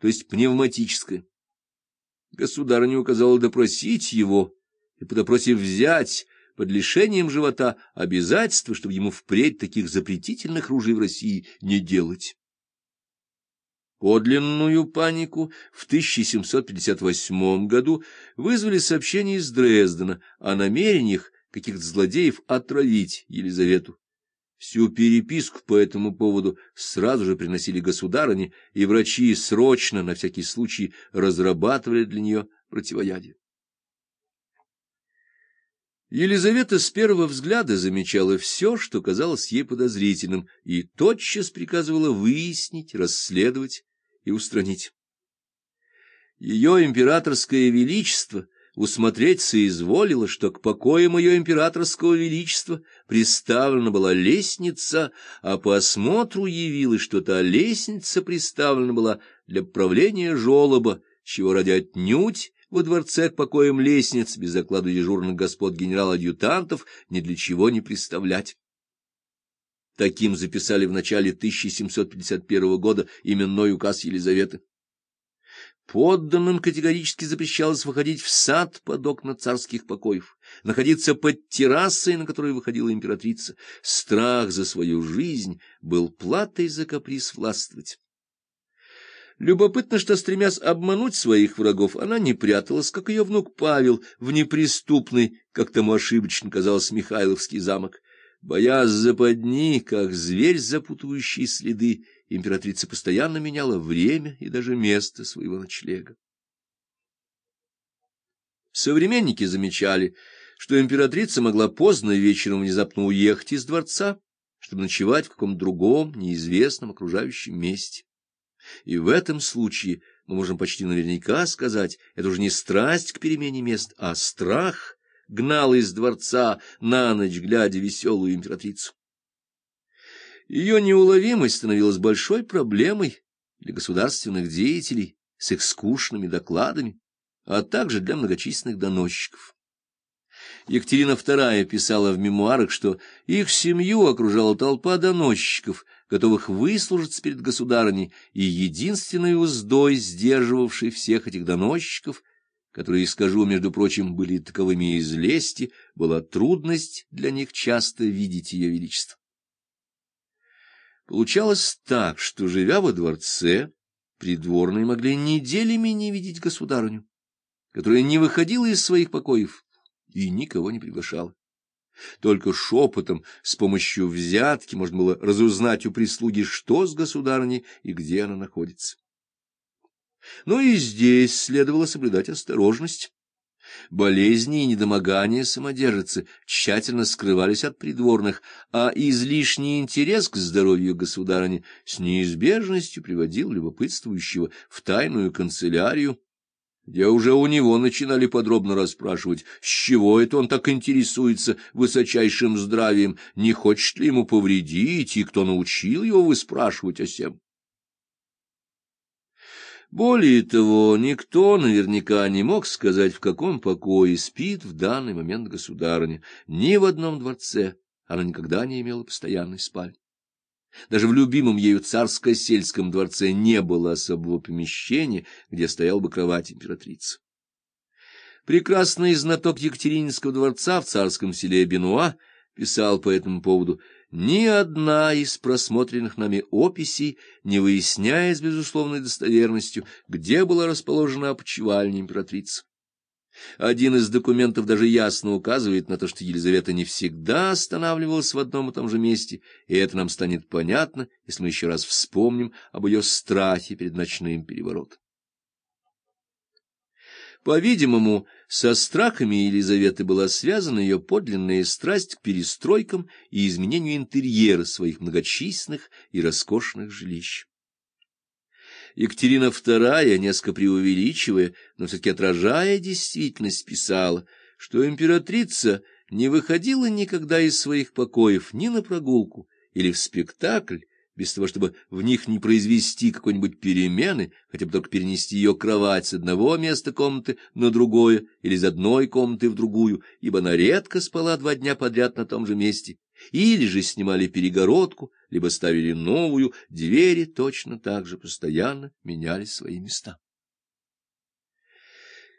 то есть пневматическое. Государыня указала допросить его, и по допросе взять под лишением живота обязательство, чтобы ему впредь таких запретительных ружей в России не делать. Подлинную панику в 1758 году вызвали сообщения из Дрездена о намерениях каких-то злодеев отравить Елизавету. Всю переписку по этому поводу сразу же приносили государыне, и врачи срочно, на всякий случай, разрабатывали для нее противоядие. Елизавета с первого взгляда замечала все, что казалось ей подозрительным, и тотчас приказывала выяснить, расследовать и устранить. Ее императорское величество усмотреть соизволило, что к покоям ее императорского величества приставлена была лестница, а по осмотру явилось, что та лестница приставлена была для правления жолоба, чего ради отнюдь во дворце к покоям лестниц без заклада дежурных господ генерал-адъютантов ни для чего не представлять. Таким записали в начале 1751 года именной указ Елизаветы. Подданным категорически запрещалось выходить в сад под окна царских покоев, находиться под террасой, на которой выходила императрица. Страх за свою жизнь был платой за каприз властвовать. Любопытно, что, стремясь обмануть своих врагов, она не пряталась, как ее внук Павел, в неприступный, как тому ошибочно казалось, Михайловский замок. Боясь западни, как зверь, запутывающий следы, императрица постоянно меняла время и даже место своего ночлега. Современники замечали, что императрица могла поздно вечером внезапно уехать из дворца, чтобы ночевать в каком-то другом, неизвестном окружающем месте. И в этом случае мы можем почти наверняка сказать, это уже не страсть к перемене мест, а страх гнал из дворца на ночь, глядя веселую императрицу. Ее неуловимость становилась большой проблемой для государственных деятелей с их скучными докладами, а также для многочисленных доносчиков. Екатерина II писала в мемуарах, что их семью окружала толпа доносчиков, готовых выслужиться перед государыней, и единственной уздой, сдерживавшей всех этих доносчиков, которые, скажу, между прочим, были таковыми из лести, была трудность для них часто видеть ее величество. Получалось так, что, живя во дворце, придворные могли неделями не видеть государыню, которая не выходила из своих покоев и никого не приглашала. Только шепотом, с помощью взятки, можно было разузнать у прислуги, что с государыней и где она находится. Но и здесь следовало соблюдать осторожность. Болезни и недомогания самодержицы тщательно скрывались от придворных, а излишний интерес к здоровью государыни с неизбежностью приводил любопытствующего в тайную канцелярию, где уже у него начинали подробно расспрашивать, с чего это он так интересуется высочайшим здравием, не хочет ли ему повредить, и кто научил его выспрашивать о сем. Более того, никто наверняка не мог сказать, в каком покое спит в данный момент государыня. Ни в одном дворце она никогда не имела постоянной спальни. Даже в любимом ею царско-сельском дворце не было особого помещения, где стоял бы кровать императрицы. Прекрасный знаток Екатерининского дворца в царском селе Бенуа писал по этому поводу ни одна из просмотренных нами описей не выясняет с безусловной достоверностью, где была расположена опочивальня императрицы. Один из документов даже ясно указывает на то, что Елизавета не всегда останавливалась в одном и том же месте, и это нам станет понятно, если мы еще раз вспомним об ее страхе перед ночным переворотом. По-видимому, со страхами Елизаветы была связана ее подлинная страсть к перестройкам и изменению интерьера своих многочисленных и роскошных жилищ. Екатерина II, несколько преувеличивая, но все-таки отражая действительность, писала, что императрица не выходила никогда из своих покоев ни на прогулку или в спектакль, без того, чтобы в них не произвести какой-нибудь перемены, хотя бы только перенести ее кровать с одного места комнаты на другое или из одной комнаты в другую, ибо она редко спала два дня подряд на том же месте, или же снимали перегородку, либо ставили новую, двери точно так же постоянно меняли свои места.